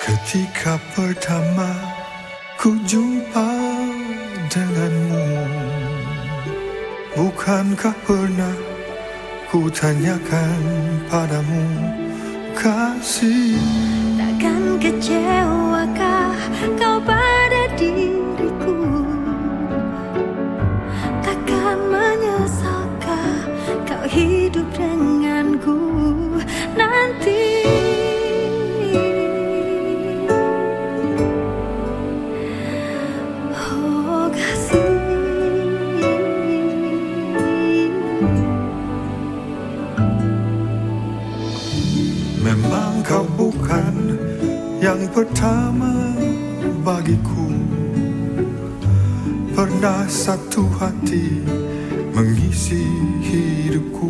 Ketika pertama ku jumpa denganmu Bukankah pernah ku tanyakan padamu kasih? Takkan kecewakah Memang kau bukan yang pertama bagiku. Pernah satu hati mengisi hidupku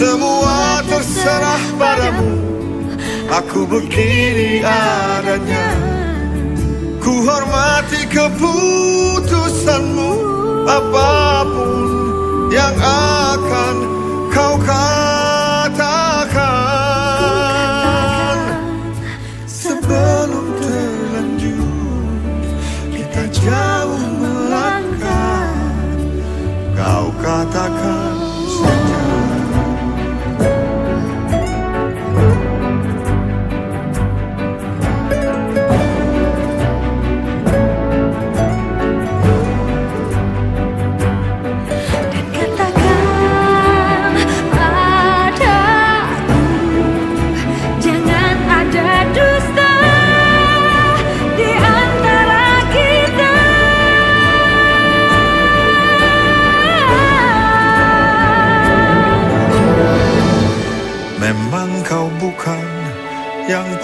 Semua terserah padamu. Aku begini adanya. Ku hormati keputusanmu. Apa pun yang akan Kau katakan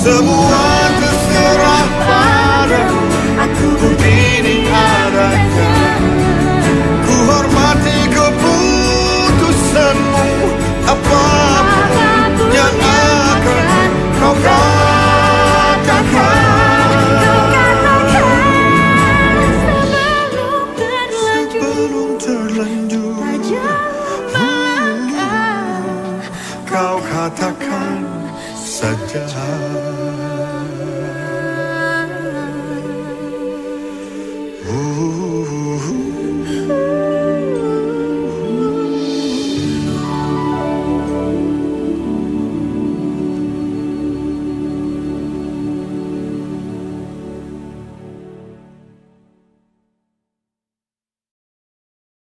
Semua terserah padamu Aku begini adanya Ku hormati keputusanmu Apa pun yang akan kau katakan katakan saja